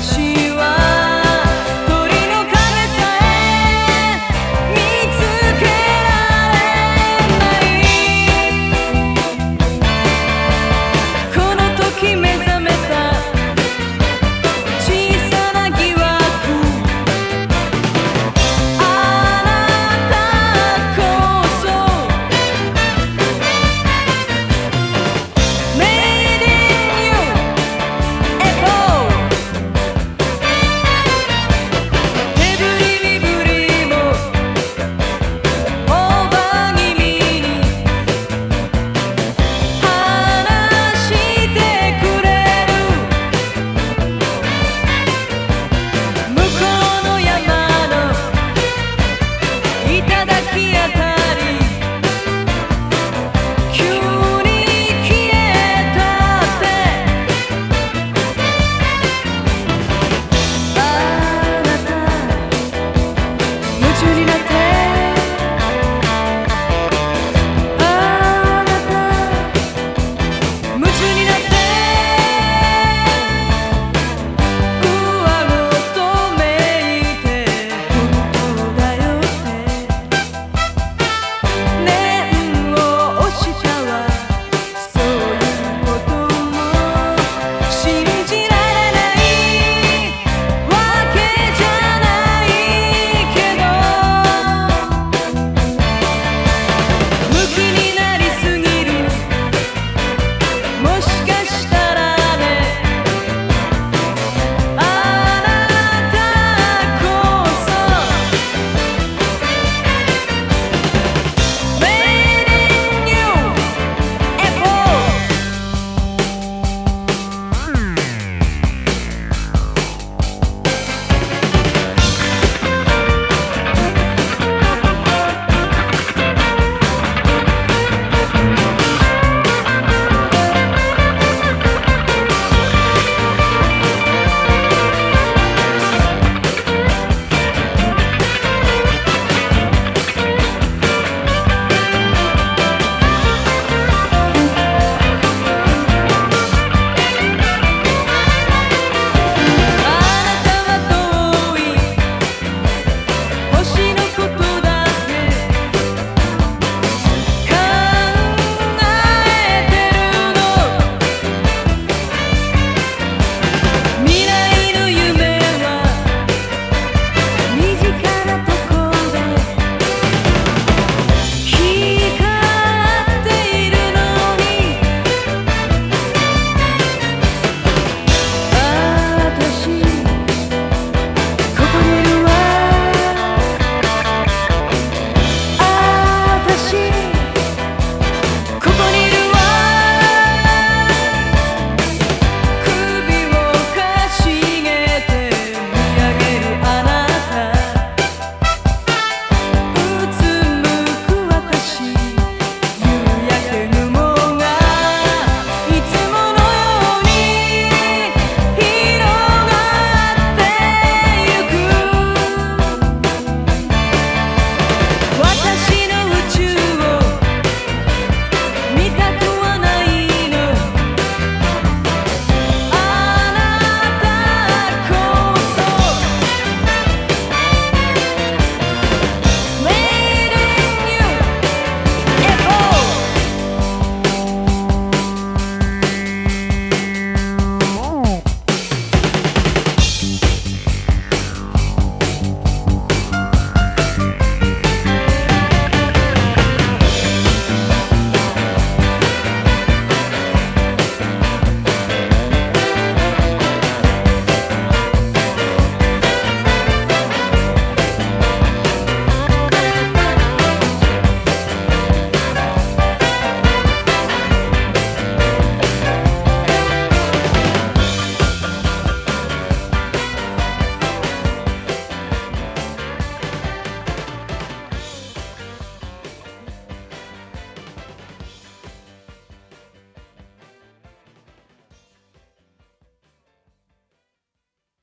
私は